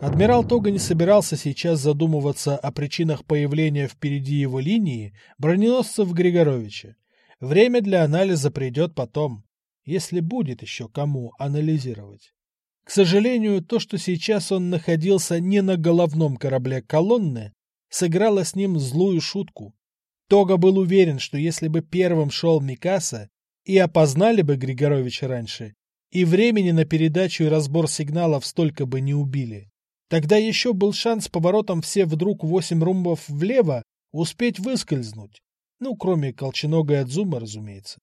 Адмирал Тога не собирался сейчас задумываться о причинах появления впереди его линии броненосцев Григоровича. Время для анализа придет потом, если будет еще кому анализировать. К сожалению, то, что сейчас он находился не на головном корабле колонны, сыграло с ним злую шутку. Тога был уверен, что если бы первым шел Микаса и опознали бы Григоровича раньше, и времени на передачу и разбор сигналов столько бы не убили, тогда еще был шанс поворотом все вдруг восемь румбов влево успеть выскользнуть. Ну, кроме колченога Адзума, разумеется.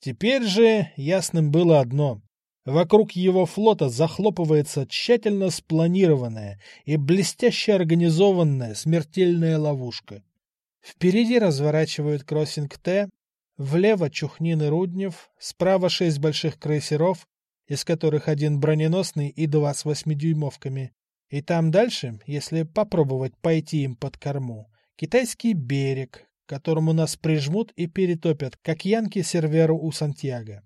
Теперь же ясным было одно. Вокруг его флота захлопывается тщательно спланированная и блестяще организованная смертельная ловушка. Впереди разворачивают кроссинг Т, влево Чухнин Руднев, справа шесть больших крейсеров, из которых один броненосный и два с восьмидюймовками. И там дальше, если попробовать пойти им под корму, китайский берег, которому нас прижмут и перетопят, как янки серверу у Сантьяго.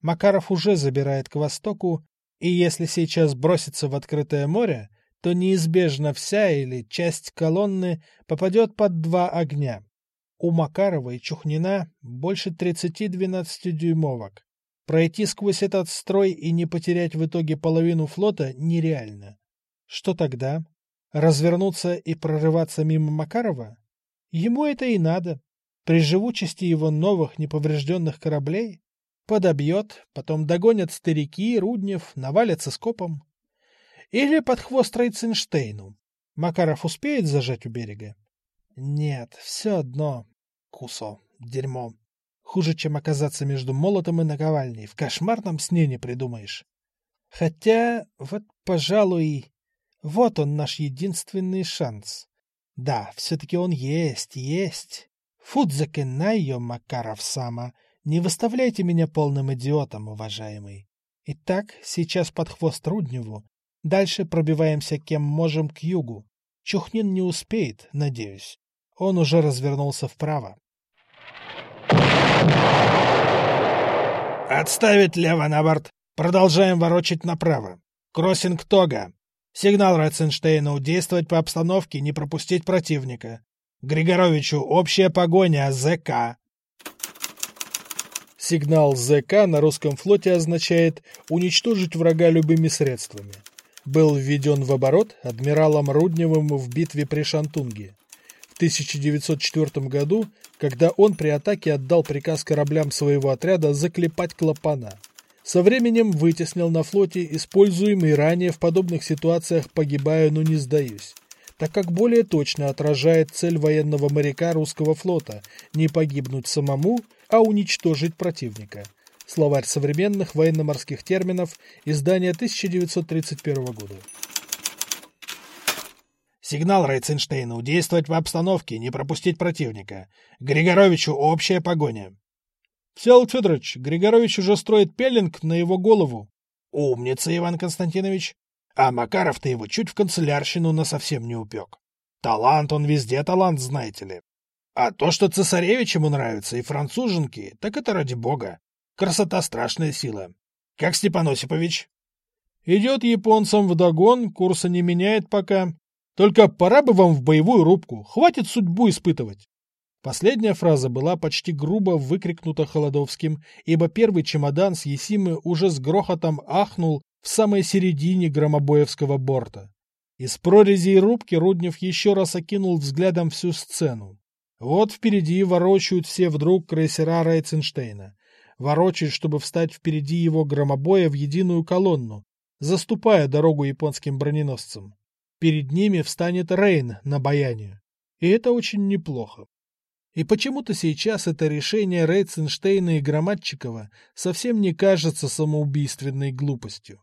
Макаров уже забирает к востоку, и если сейчас бросится в открытое море, то неизбежно вся или часть колонны попадет под два огня. У Макарова и Чухнина больше 30 12-дюймовок. Пройти сквозь этот строй и не потерять в итоге половину флота нереально. Что тогда? Развернуться и прорываться мимо Макарова? Ему это и надо. При живучести его новых неповрежденных кораблей Подобьет, потом догонят старики, Руднев, навалятся скопом. Или под хвост Рейценштейну. Макаров успеет зажать у берега? Нет, все одно. Кусо, дерьмо. Хуже, чем оказаться между молотом и наковальней. В кошмарном сне не придумаешь. Хотя, вот, пожалуй, вот он наш единственный шанс. Да, все-таки он есть, есть. Фудзаке ее, Макаров сама. Не выставляйте меня полным идиотом, уважаемый. Итак, сейчас под хвост Рудневу. Дальше пробиваемся кем можем к югу. Чухнин не успеет, надеюсь. Он уже развернулся вправо. «Отставить лево на борт! Продолжаем ворочать направо. Кроссинг Тога. Сигнал Ратценштейну действовать по обстановке, не пропустить противника. Григоровичу общая погоня, ЗК. Сигнал ЗК на русском флоте означает «уничтожить врага любыми средствами». Был введен в оборот адмиралом Рудневым в битве при Шантунге. В 1904 году, когда он при атаке отдал приказ кораблям своего отряда заклепать клапана. Со временем вытеснил на флоте используемый ранее в подобных ситуациях «погибаю, но не сдаюсь», так как более точно отражает цель военного моряка русского флота – не погибнуть самому – а уничтожить противника. Словарь современных военно-морских терминов, издание 1931 года. Сигнал Рейценштейну. Действовать в обстановке, не пропустить противника. Григоровичу общая погоня. Всеволод Федорович, Григорович уже строит пеллинг на его голову. Умница, Иван Константинович. А Макаров-то его чуть в канцелярщину на совсем не упек. Талант он везде талант, знаете ли. А то, что цесаревич ему нравится и француженки, так это ради бога. Красота — страшная сила. Как Степан Осипович? Идет японцам вдогон, курса не меняет пока. Только пора бы вам в боевую рубку, хватит судьбу испытывать. Последняя фраза была почти грубо выкрикнута Холодовским, ибо первый чемодан с Есимы уже с грохотом ахнул в самой середине громобоевского борта. Из прорези рубки Руднев еще раз окинул взглядом всю сцену. Вот впереди ворочают все вдруг крейсера Рейценштейна. Ворочают, чтобы встать впереди его громобоя в единую колонну, заступая дорогу японским броненосцам. Перед ними встанет Рейн на баяне. И это очень неплохо. И почему-то сейчас это решение Рейценштейна и Громадчикова совсем не кажется самоубийственной глупостью.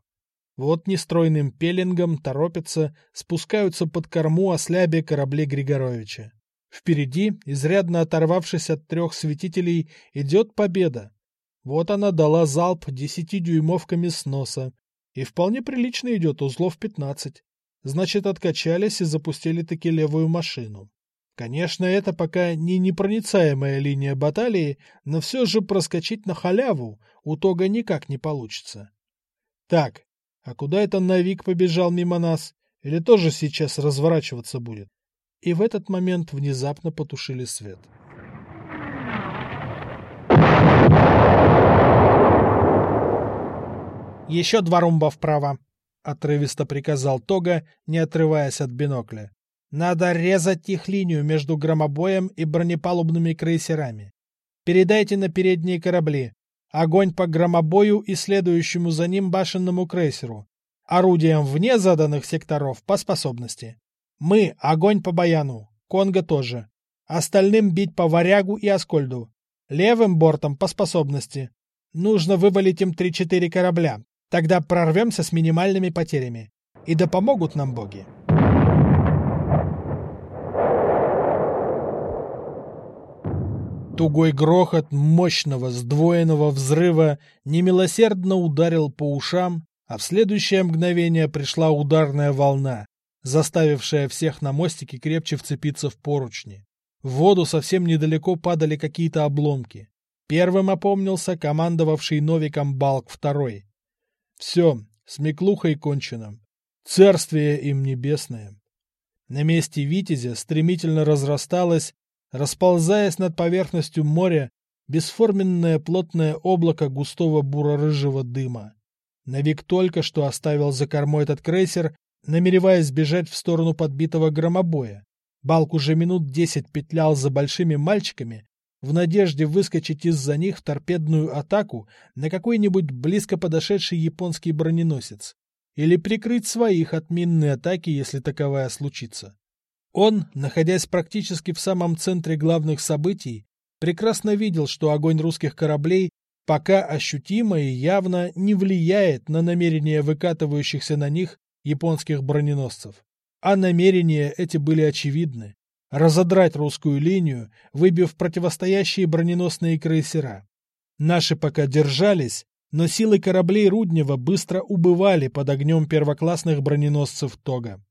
Вот нестройным пеленгом торопятся, спускаются под корму ослябе корабли Григоровича. Впереди, изрядно оторвавшись от трех светителей, идет победа. Вот она дала залп десятидюймовками с носа. И вполне прилично идет узлов пятнадцать. Значит, откачались и запустили таки левую машину. Конечно, это пока не непроницаемая линия баталии, но все же проскочить на халяву у Тога никак не получится. Так, а куда это Навик побежал мимо нас? Или тоже сейчас разворачиваться будет? И в этот момент внезапно потушили свет. «Еще два румба вправо», — отрывисто приказал Тога, не отрываясь от бинокля. «Надо резать их линию между громобоем и бронепалубными крейсерами. Передайте на передние корабли. Огонь по громобою и следующему за ним башенному крейсеру. Орудиям вне заданных секторов по способности. Мы — огонь по Баяну, Конго тоже. Остальным бить по Варягу и Аскольду. Левым бортом по способности. Нужно вывалить им 3-4 корабля. Тогда прорвемся с минимальными потерями. И да помогут нам боги. Тугой грохот мощного сдвоенного взрыва немилосердно ударил по ушам, а в следующее мгновение пришла ударная волна, заставившая всех на мостике крепче вцепиться в поручни. В воду совсем недалеко падали какие-то обломки. Первым опомнился командовавший Новиком Балк второй. Все, с Миклухой кончено. Царствие им небесное. На месте Витязя стремительно разрасталось, расползаясь над поверхностью моря, бесформенное плотное облако густого буро-рыжего дыма. Навик только что оставил за кормой этот крейсер, намереваясь бежать в сторону подбитого громобоя. Балк уже минут десять петлял за большими мальчиками, в надежде выскочить из-за них в торпедную атаку на какой-нибудь близко подошедший японский броненосец или прикрыть своих от минной атаки, если таковая случится. Он, находясь практически в самом центре главных событий, прекрасно видел, что огонь русских кораблей пока ощутимо и явно не влияет на намерения выкатывающихся на них японских броненосцев. А намерения эти были очевидны – разодрать русскую линию, выбив противостоящие броненосные крейсера. Наши пока держались, но силы кораблей Руднева быстро убывали под огнем первоклассных броненосцев Тога.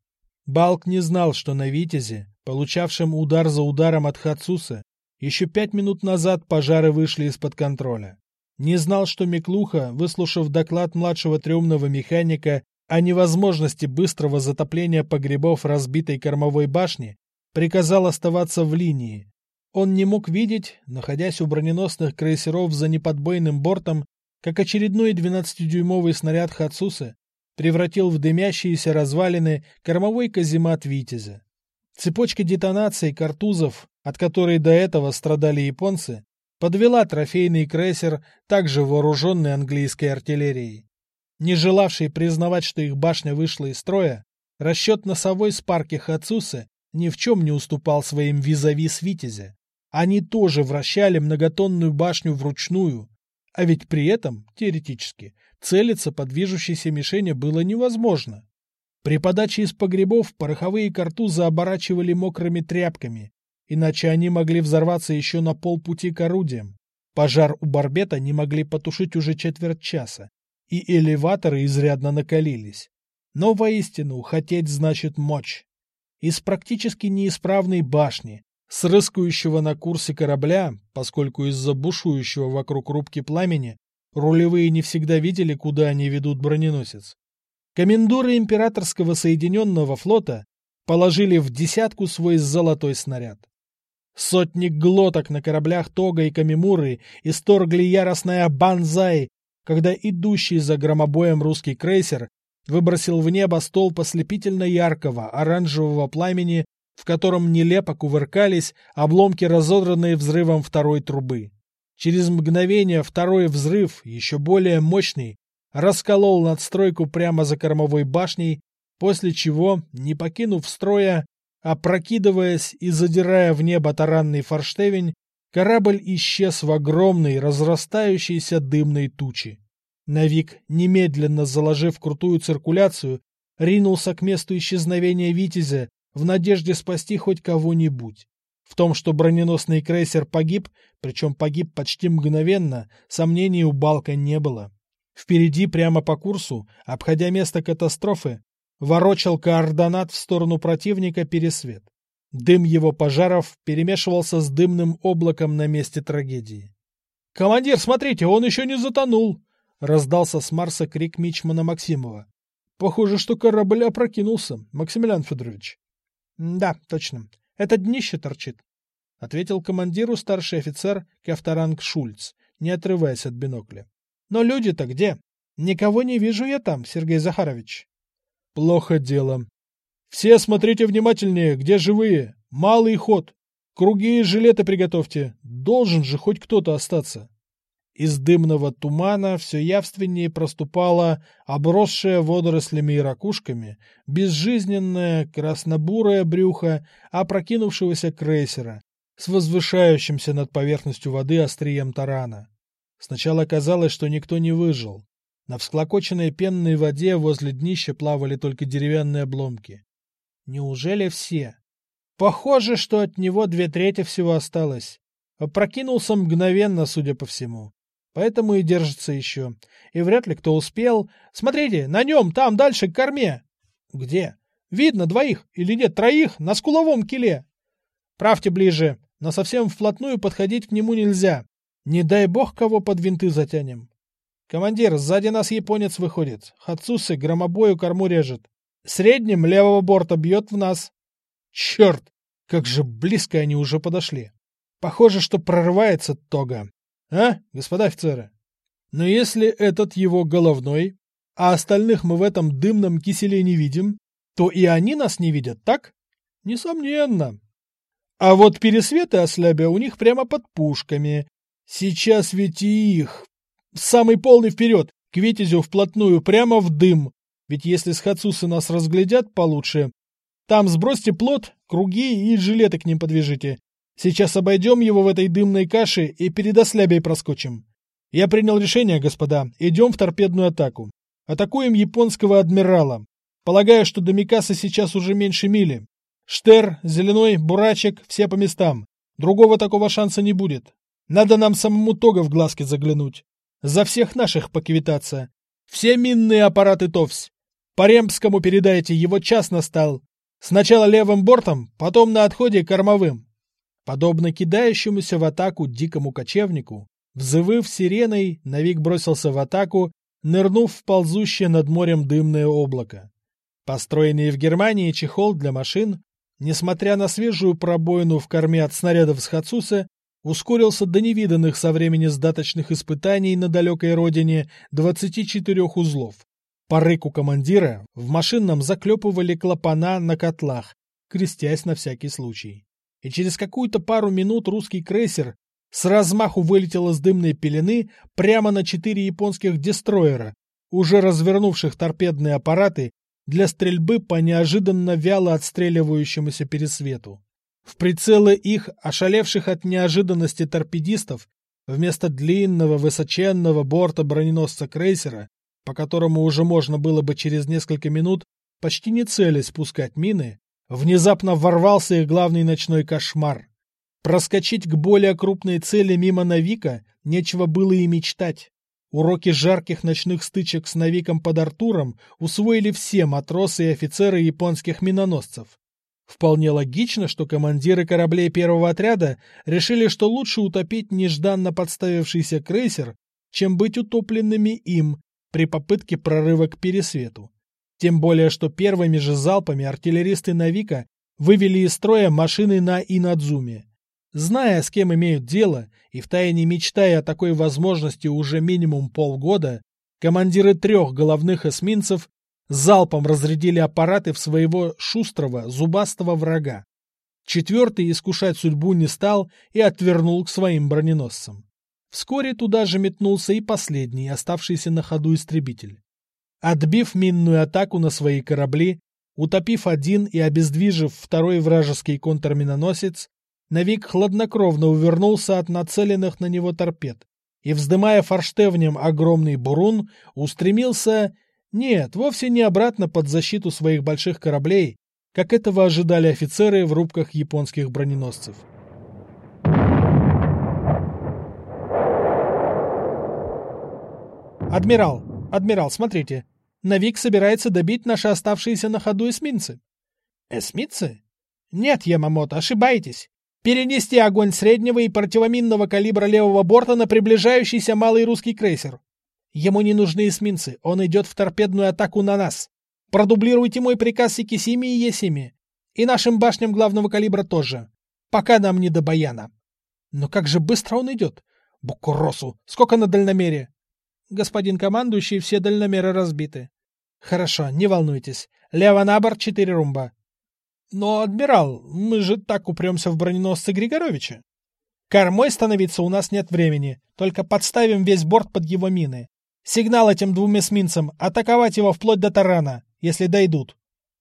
Балк не знал, что на «Витязе», получавшем удар за ударом от Хацуса, еще пять минут назад пожары вышли из-под контроля. Не знал, что Миклуха, выслушав доклад младшего трюмного механика о невозможности быстрого затопления погребов разбитой кормовой башни, приказал оставаться в линии. Он не мог видеть, находясь у броненосных крейсеров за неподбойным бортом, как очередной 12-дюймовый снаряд Хацусы превратил в дымящиеся развалины кормовой каземат «Витязя». Цепочка детонаций картузов, от которой до этого страдали японцы, подвела трофейный крейсер, также вооруженный английской артиллерией. Не желавший признавать, что их башня вышла из строя, расчет носовой спарки Хацусы ни в чем не уступал своим визави с Витязя. Они тоже вращали многотонную башню вручную, а ведь при этом, теоретически, целиться по движущейся мишени было невозможно. При подаче из погребов пороховые картузы оборачивали мокрыми тряпками, иначе они могли взорваться еще на полпути к орудиям. Пожар у барбета не могли потушить уже четверть часа, и элеваторы изрядно накалились. Но воистину, хотеть значит мочь. Из практически неисправной башни, с рыскающего на курсе корабля, поскольку из-за бушующего вокруг рубки пламени рулевые не всегда видели, куда они ведут броненосец. Комендоры императорского Соединенного флота положили в десятку свой золотой снаряд. Сотни глоток на кораблях Тога и Камимуры исторгли яростная банзай, когда идущий за громобоем русский крейсер выбросил в небо столб ослепительно яркого оранжевого пламени, в котором нелепо кувыркались обломки, разодранные взрывом второй трубы. Через мгновение второй взрыв, еще более мощный, расколол надстройку прямо за кормовой башней, после чего, не покинув строя, Опрокидываясь и задирая в небо таранный форштевень, корабль исчез в огромной, разрастающейся дымной тучи. Навик, немедленно заложив крутую циркуляцию, ринулся к месту исчезновения Витязя в надежде спасти хоть кого-нибудь. В том, что броненосный крейсер погиб, причем погиб почти мгновенно, сомнений у Балка не было. Впереди, прямо по курсу, обходя место катастрофы, ворочал координат в сторону противника пересвет. Дым его пожаров перемешивался с дымным облаком на месте трагедии. «Командир, смотрите, он еще не затонул!» — раздался с Марса крик Мичмана Максимова. Похоже, что корабль опрокинулся, Максимилиан Федорович. — Да, точно. Это днище торчит, — ответил командиру старший офицер Кефтаранг Шульц, не отрываясь от бинокля. — Но люди-то где? Никого не вижу я там, Сергей Захарович. — Плохо дело. Все смотрите внимательнее, где живые. Малый ход. Круги и жилеты приготовьте. Должен же хоть кто-то остаться. Из дымного тумана все явственнее проступала обросшая водорослями и ракушками безжизненное краснобурое брюхо опрокинувшегося крейсера с возвышающимся над поверхностью воды острием тарана. Сначала казалось, что никто не выжил. На всклокоченной пенной воде возле днища плавали только деревянные обломки. Неужели все? Похоже, что от него две трети всего осталось. Опрокинулся мгновенно, судя по всему. Поэтому и держится еще. И вряд ли кто успел. Смотрите, на нем, там, дальше, к корме. Где? Видно двоих или нет троих на скуловом киле. Правьте ближе, но совсем вплотную подходить к нему нельзя. Не дай бог, кого под винты затянем. Командир, сзади нас японец выходит. Хацусы громобою корму режет. Средним левого борта бьет в нас. Черт, как же близко они уже подошли. Похоже, что прорывается Тога. А, господа офицеры? Но если этот его головной, а остальных мы в этом дымном киселе не видим, то и они нас не видят, так? Несомненно. А вот пересветы ослябя у них прямо под пушками. Сейчас ведь и их. Самый полный вперед, к Витязю вплотную, прямо в дым. Ведь если с Хацусы нас разглядят получше, там сбросьте плот, круги и жилеты к ним подвяжите. Сейчас обойдем его в этой дымной каше и перед ослябей проскочим. Я принял решение, господа. Идем в торпедную атаку. Атакуем японского адмирала. Полагаю, что до Микаса сейчас уже меньше мили. Штер, Зеленой, Бурачек, все по местам. Другого такого шанса не будет. Надо нам самому Тога в глазки заглянуть. За всех наших поквитаться. Все минные аппараты ТОВС. По Ремскому передайте, его час настал. Сначала левым бортом, потом на отходе кормовым. Подобно кидающемуся в атаку дикому кочевнику, взывыв сиреной, Навик бросился в атаку, нырнув в ползущее над морем дымное облако. Построенный в Германии чехол для машин, несмотря на свежую пробоину в корме от снарядов с Хацуса, ускорился до невиданных со времени сдаточных испытаний на далекой родине 24 узлов. По рыку командира в машинном заклепывали клапана на котлах, крестясь на всякий случай. И через какую-то пару минут русский крейсер с размаху вылетел из дымной пелены прямо на четыре японских дестроера, уже развернувших торпедные аппараты для стрельбы по неожиданно вяло отстреливающемуся пересвету. В прицелы их, ошалевших от неожиданности торпедистов, вместо длинного высоченного борта броненосца крейсера по которому уже можно было бы через несколько минут, почти не целясь спускать мины, внезапно ворвался их главный ночной кошмар. Проскочить к более крупной цели мимо Навика нечего было и мечтать. Уроки жарких ночных стычек с Навиком под Артуром усвоили все матросы и офицеры японских миноносцев. Вполне логично, что командиры кораблей первого отряда решили, что лучше утопить нежданно подставившийся крейсер, чем быть утопленными им при попытке прорыва к пересвету. Тем более, что первыми же залпами артиллеристы Навика вывели из строя машины на Инадзуме. Зная, с кем имеют дело, и втайне мечтая о такой возможности уже минимум полгода, командиры трех головных эсминцев залпом разрядили аппараты в своего шустрого, зубастого врага. Четвертый искушать судьбу не стал и отвернул к своим броненосцам. Вскоре туда же метнулся и последний, оставшийся на ходу истребитель. Отбив минную атаку на свои корабли, утопив один и обездвижив второй вражеский контрминоносец, Навик хладнокровно увернулся от нацеленных на него торпед и, вздымая форштевнем огромный бурун, устремился, нет, вовсе не обратно под защиту своих больших кораблей, как этого ожидали офицеры в рубках японских броненосцев. «Адмирал! Адмирал, смотрите! Навик собирается добить наши оставшиеся на ходу эсминцы». «Эсминцы? Нет, Ямамото, ошибаетесь. Перенести огонь среднего и противоминного калибра левого борта на приближающийся малый русский крейсер. Ему не нужны эсминцы, он идет в торпедную атаку на нас. Продублируйте мой приказ Сикисими и Есими. И нашим башням главного калибра тоже. Пока нам не до Баяна. Но как же быстро он идет. Букуросу, сколько на дальномере? Господин командующий, все дальномеры разбиты. Хорошо, не волнуйтесь. Лево на борт, четыре румба. Но, адмирал, мы же так упремся в броненосцы Григоровича. Кормой становиться у нас нет времени, только подставим весь борт под его мины. Сигнал этим двум эсминцам атаковать его вплоть до тарана, если дойдут.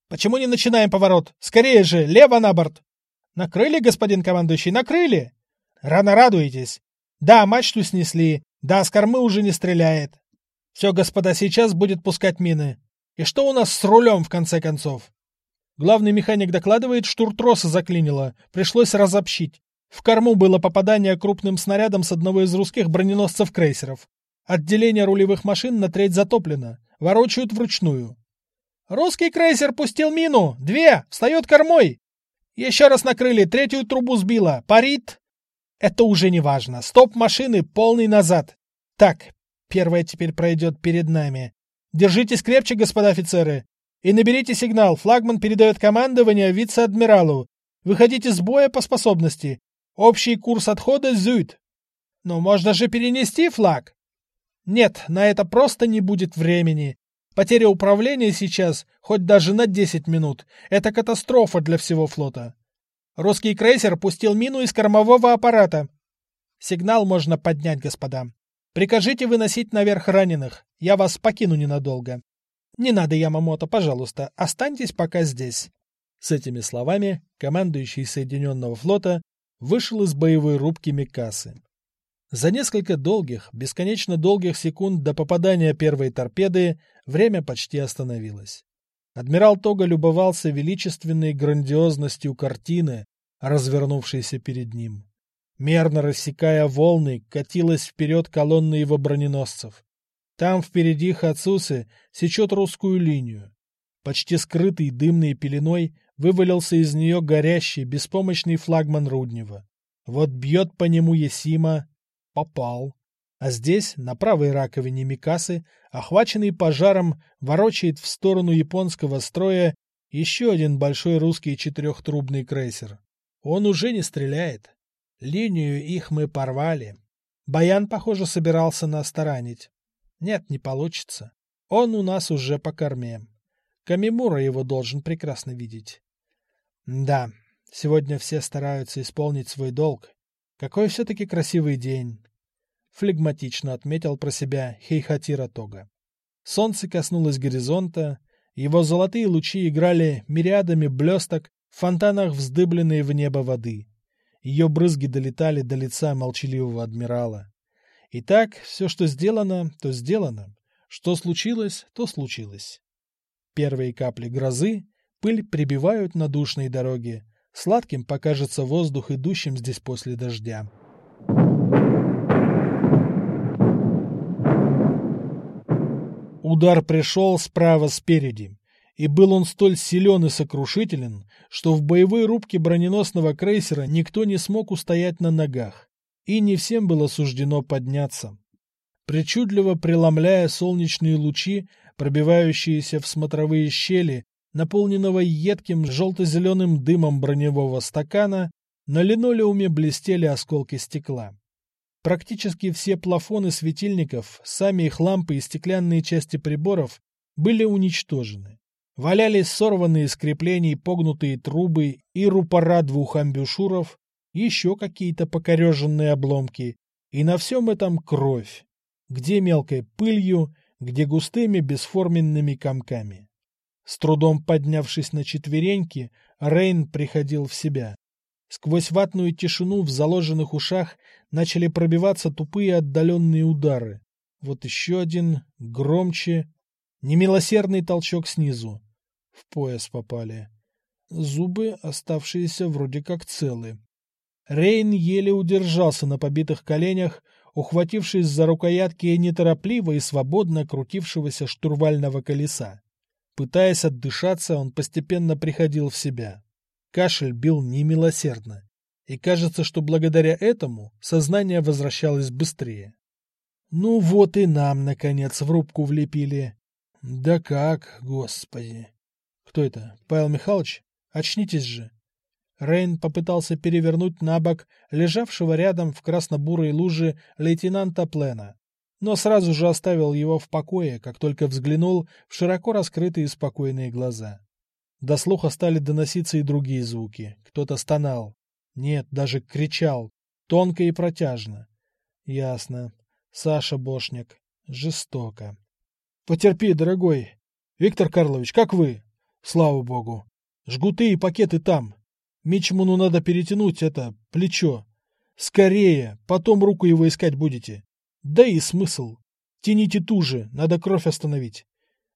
Почему не начинаем поворот? Скорее же, лево на борт. Накрыли, господин командующий, накрыли. Рано радуетесь. Да, мачту снесли. Да, с кормы уже не стреляет. Все, господа, сейчас будет пускать мины. И что у нас с рулем, в конце концов? Главный механик докладывает, штуртроса заклинило. Пришлось разобщить. В корму было попадание крупным снарядом с одного из русских броненосцев-крейсеров. Отделение рулевых машин на треть затоплено. Ворочают вручную. «Русский крейсер пустил мину! Две! Встает кормой!» «Еще раз накрыли, третью трубу сбила. Парит!» «Это уже не важно. Стоп машины, полный назад. Так, первая теперь пройдет перед нами. Держитесь крепче, господа офицеры. И наберите сигнал. Флагман передает командование вице-адмиралу. Выходите с боя по способности. Общий курс отхода зюит. Но можно же перенести флаг. Нет, на это просто не будет времени. Потеря управления сейчас, хоть даже на 10 минут, это катастрофа для всего флота. Русский крейсер пустил мину из кормового аппарата. Сигнал можно поднять, господа. Прикажите выносить наверх раненых. Я вас покину ненадолго. Не надо, Ямамото, пожалуйста, останьтесь пока здесь. С этими словами командующий Соединенного флота вышел из боевой рубки Микасы. За несколько долгих, бесконечно долгих секунд до попадания первой торпеды время почти остановилось. Адмирал Тога любовался величественной грандиозностью картины, развернувшейся перед ним. Мерно рассекая волны, катилась вперед колонна его броненосцев. Там впереди Хацусы сечет русскую линию. Почти скрытый дымной пеленой вывалился из нее горящий, беспомощный флагман Руднева. Вот бьет по нему Есима. Попал. А здесь, на правой раковине Микасы, охваченный пожаром, ворочает в сторону японского строя еще один большой русский четырехтрубный крейсер. Он уже не стреляет. Линию их мы порвали. Баян, похоже, собирался нас таранить. Нет, не получится. Он у нас уже по корме. Камимура его должен прекрасно видеть. Да, сегодня все стараются исполнить свой долг. Какой все-таки красивый день. Флегматично отметил про себя Хейхатира Тога. Солнце коснулось горизонта, его золотые лучи играли мириадами блесток в фонтанах вздыбленной в небо воды. Ее брызги долетали до лица молчаливого адмирала. Итак, все, что сделано, то сделано. Что случилось, то случилось. Первые капли грозы, пыль прибивают на душной дороге. Сладким покажется воздух, идущим здесь после дождя. Удар пришел справа спереди и был он столь силен и сокрушителен, что в боевой рубке броненосного крейсера никто не смог устоять на ногах, и не всем было суждено подняться. Причудливо преломляя солнечные лучи, пробивающиеся в смотровые щели, наполненного едким желто-зеленым дымом броневого стакана, на линолеуме блестели осколки стекла. Практически все плафоны светильников, сами их лампы и стеклянные части приборов были уничтожены. Валялись сорванные с креплений погнутые трубы и рупора двух амбюшуров, еще какие-то покореженные обломки, и на всем этом кровь, где мелкой пылью, где густыми бесформенными комками. С трудом поднявшись на четвереньки, Рейн приходил в себя. Сквозь ватную тишину в заложенных ушах начали пробиваться тупые отдаленные удары. Вот еще один, громче, немилосердный толчок снизу. В пояс попали. Зубы, оставшиеся вроде как целы. Рейн еле удержался на побитых коленях, ухватившись за рукоятки неторопливо и свободно крутившегося штурвального колеса. Пытаясь отдышаться, он постепенно приходил в себя. Кашель бил немилосердно, и кажется, что благодаря этому сознание возвращалось быстрее. Ну вот и нам, наконец, в рубку влепили. Да как, господи. Кто это? Павел Михайлович? Очнитесь же. Рейн попытался перевернуть на бок лежавшего рядом в красно-бурой луже лейтенанта Плена, но сразу же оставил его в покое, как только взглянул в широко раскрытые спокойные глаза. До слуха стали доноситься и другие звуки. Кто-то стонал. Нет, даже кричал. Тонко и протяжно. Ясно. Саша Бошняк. Жестоко. Потерпи, дорогой. Виктор Карлович, как вы? Слава богу. Жгуты и пакеты там. Мичману надо перетянуть это плечо. Скорее, потом руку его искать будете. Да и смысл. Тяните туже, надо кровь остановить.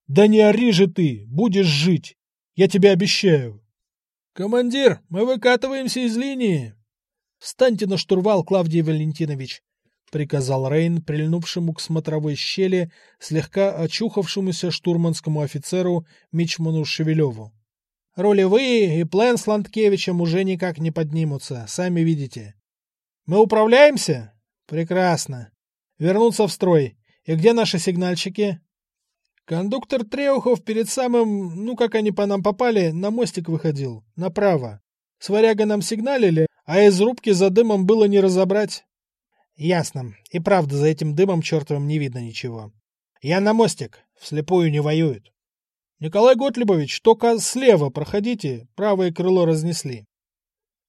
Да не ори же ты, будешь жить. Я тебе обещаю. Командир, мы выкатываемся из линии. Встаньте на штурвал, Клавдий Валентинович, приказал Рейн, прильнувшему к смотровой щели, слегка очухавшемуся штурманскому офицеру Мичману Шевелеву. Рулевые и план с Ландкевичем уже никак не поднимутся, сами видите. Мы управляемся? Прекрасно. Вернуться в строй. И где наши сигнальщики? Кондуктор Треухов перед самым, ну как они по нам попали, на мостик выходил, направо. С варяга нам сигналили, а из рубки за дымом было не разобрать. Ясно. И правда, за этим дымом чертовым не видно ничего. Я на мостик. Вслепую не воюют. Николай Готлибович, только слева проходите, правое крыло разнесли.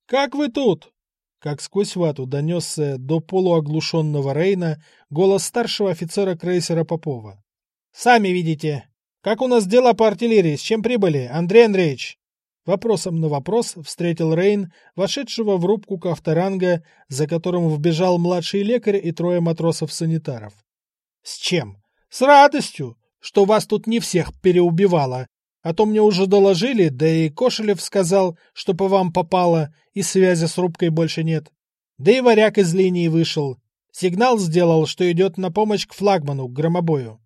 Как вы тут? Как сквозь вату донесся до полуоглушенного Рейна голос старшего офицера крейсера Попова. Сами видите. Как у нас дела по артиллерии? С чем прибыли, Андрей Андреевич? Вопросом на вопрос встретил Рейн, вошедшего в рубку Кавторанга, за которым вбежал младший лекарь и трое матросов-санитаров. — С чем? — С радостью! что вас тут не всех переубивало, а то мне уже доложили, да и Кошелев сказал, что по вам попало, и связи с рубкой больше нет. Да и варяг из линии вышел. Сигнал сделал, что идет на помощь к флагману, к громобою.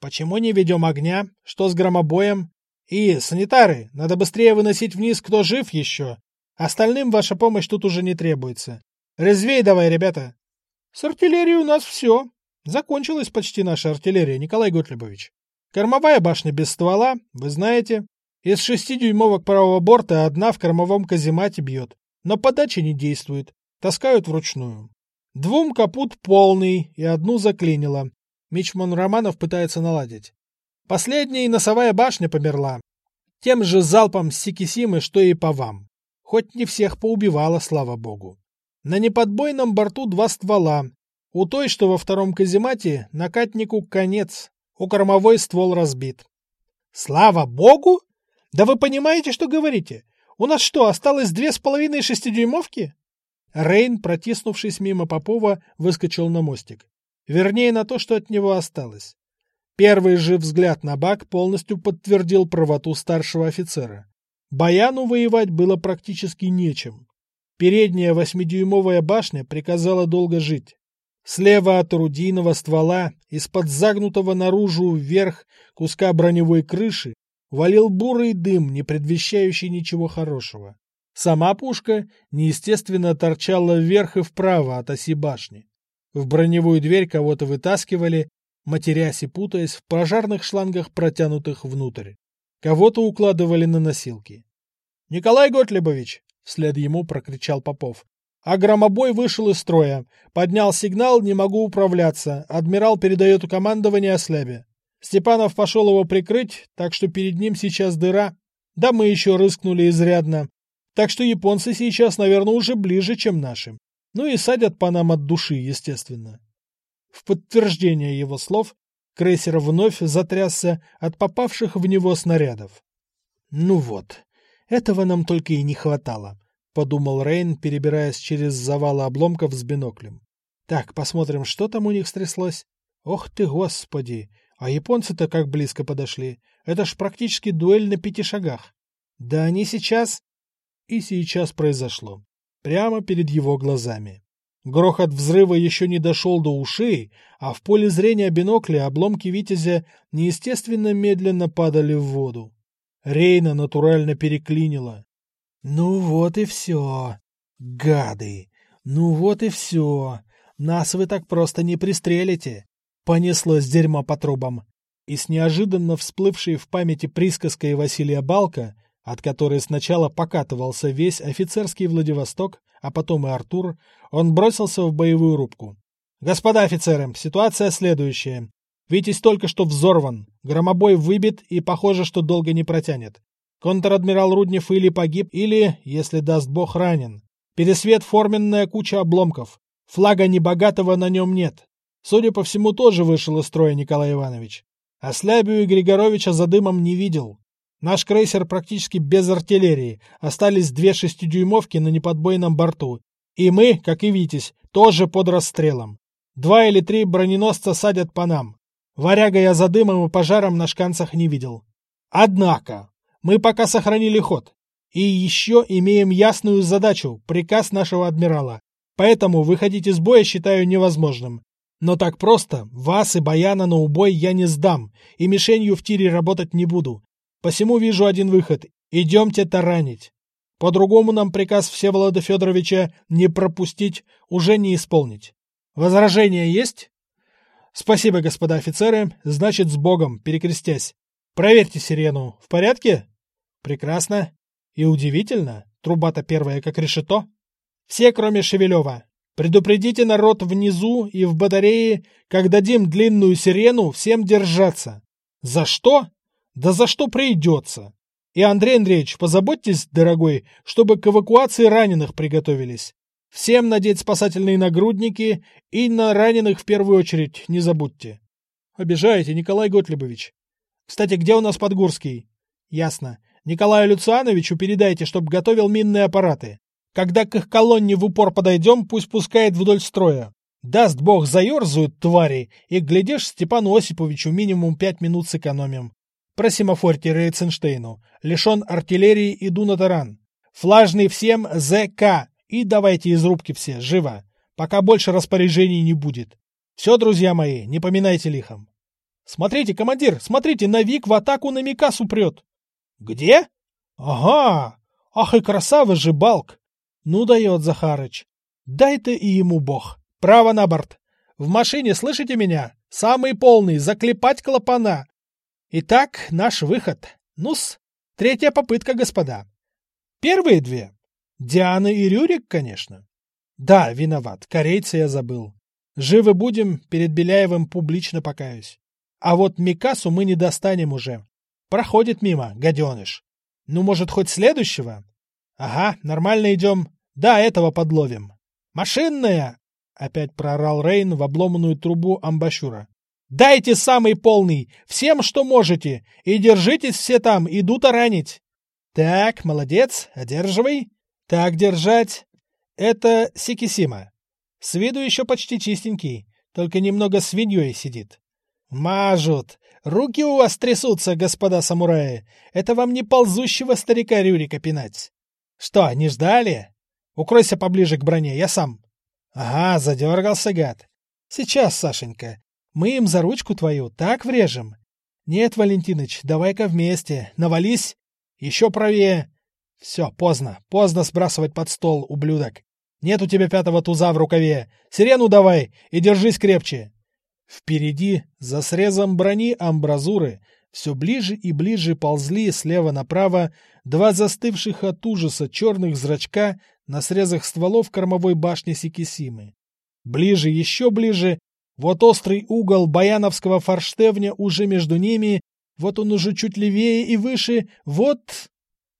Почему не ведем огня? Что с громобоем? И, санитары, надо быстрее выносить вниз, кто жив еще. Остальным ваша помощь тут уже не требуется. Резвей давай, ребята. С артиллерией у нас все. Закончилась почти наша артиллерия, Николай Готлебович. Кормовая башня без ствола, вы знаете. Из шестидюймовок правого борта одна в кормовом каземате бьет, но подача не действует, таскают вручную. Двум капут полный и одну заклинило. Мичман Романов пытается наладить. Последняя и носовая башня померла. Тем же залпом Сикисимы, что и по вам. Хоть не всех поубивала, слава богу. На неподбойном борту два ствола, у той, что во втором каземате, накатнику конец, у кормовой ствол разбит. Слава богу! Да вы понимаете, что говорите? У нас что, осталось две с половиной шестидюймовки? Рейн, протиснувшись мимо Попова, выскочил на мостик. Вернее, на то, что от него осталось. Первый же взгляд на Бак полностью подтвердил правоту старшего офицера. Баяну воевать было практически нечем. Передняя восьмидюймовая башня приказала долго жить. Слева от орудийного ствола, из-под загнутого наружу вверх куска броневой крыши, валил бурый дым, не предвещающий ничего хорошего. Сама пушка неестественно торчала вверх и вправо от оси башни. В броневую дверь кого-то вытаскивали, матерясь и путаясь в пожарных шлангах, протянутых внутрь. Кого-то укладывали на носилки. — Николай Готлебович! — вслед ему прокричал Попов. А громобой вышел из строя. Поднял сигнал, не могу управляться. Адмирал передает командование о слябе. Степанов пошел его прикрыть, так что перед ним сейчас дыра. Да мы еще рыскнули изрядно. Так что японцы сейчас, наверное, уже ближе, чем наши. Ну и садят по нам от души, естественно. В подтверждение его слов крейсер вновь затрясся от попавших в него снарядов. Ну вот, этого нам только и не хватало подумал Рейн, перебираясь через завалы обломков с биноклем. Так, посмотрим, что там у них стряслось. Ох ты, господи! А японцы-то как близко подошли. Это ж практически дуэль на пяти шагах. Да они сейчас... И сейчас произошло. Прямо перед его глазами. Грохот взрыва еще не дошел до ушей, а в поле зрения бинокля обломки Витязя неестественно медленно падали в воду. Рейна натурально переклинило. Ну вот и все. Гады. Ну вот и все. Нас вы так просто не пристрелите. Понеслось дерьмо по трубам. И с неожиданно всплывшей в памяти присказкой Василия Балка, от которой сначала покатывался весь офицерский Владивосток, а потом и Артур, он бросился в боевую рубку. «Господа офицеры, ситуация следующая. Витязь только что взорван, громобой выбит и похоже, что долго не протянет. Контр-адмирал Руднев или погиб, или, если даст бог, ранен. Пересвет — форменная куча обломков. Флага небогатого на нем нет. Судя по всему, тоже вышел из строя Николай Иванович. А Слябию Григоровича за дымом не видел. Наш крейсер практически без артиллерии. Остались две шестидюймовки на неподбойном борту. И мы, как и Витязь, тоже под расстрелом. Два или три броненосца садят по нам. Варяга я за дымом и пожаром на шканцах не видел. Однако, мы пока сохранили ход. И еще имеем ясную задачу, приказ нашего адмирала. Поэтому выходить из боя считаю невозможным. Но так просто вас и Баяна на убой я не сдам, и мишенью в тире работать не буду. Посему вижу один выход. Идемте таранить. По-другому нам приказ Всеволода Федоровича не пропустить, уже не исполнить. Возражения есть? Спасибо, господа офицеры. Значит, с Богом, перекрестясь. Проверьте сирену. В порядке? Прекрасно. И удивительно. Труба-то первая, как решето. Все, кроме Шевелева. Предупредите народ внизу и в батарее, как дадим длинную сирену, всем держаться. За что? Да за что придется. И, Андрей Андреевич, позаботьтесь, дорогой, чтобы к эвакуации раненых приготовились. Всем надеть спасательные нагрудники и на раненых в первую очередь не забудьте. Обижаете, Николай Готлибович. Кстати, где у нас Подгурский? Ясно. Николаю Люциановичу передайте, чтоб готовил минные аппараты. Когда к их колонне в упор подойдем, пусть пускает вдоль строя. Даст бог, заерзают твари, и, глядишь, Степану Осиповичу минимум пять минут сэкономим. Просемафорьте Рейценштейну. Лишен артиллерии, иду на таран. Флажный всем ЗК. И давайте из рубки все, живо. Пока больше распоряжений не будет. Все, друзья мои, не поминайте лихом. Смотрите, командир, смотрите, Навик в атаку на Микасу прет. Где? Ага. Ах и красава же Балк. Ну дает Захарыч. Дай-то и ему бог. Право на борт. В машине, слышите меня? Самый полный, заклепать клапана. Итак, наш выход. Нус, третья попытка, господа. Первые две Диана и Рюрик, конечно. Да, виноват, корейца я забыл. Живы будем, перед Беляевым публично покаюсь. А вот Микасу мы не достанем уже. Проходит мимо, гаденыш. Ну, может, хоть следующего? Ага, нормально идем. Да, этого подловим. Машинная! Опять прорал Рейн в обломанную трубу амбашюра. Дайте самый полный, всем, что можете, и держитесь все там, идут ранить. Так, молодец, одерживай. Так держать. Это Сикисима. С виду еще почти чистенький, только немного свиньей сидит. Мажут. Руки у вас трясутся, господа самураи. Это вам не ползущего старика Рюрика пинать. Что, не ждали? Укройся поближе к броне, я сам. Ага, задергался гад. Сейчас, Сашенька. Мы им за ручку твою так врежем. Нет, Валентиныч, давай-ка вместе. Навались. Еще правее. Все, поздно, поздно сбрасывать под стол, ублюдок. Нет у тебя пятого туза в рукаве. Сирену давай и держись крепче. Впереди, за срезом брони амбразуры, все ближе и ближе ползли слева направо два застывших от ужаса черных зрачка на срезах стволов кормовой башни Сикисимы. Ближе, еще ближе, вот острый угол баяновского форштевня уже между ними, вот он уже чуть левее и выше, вот...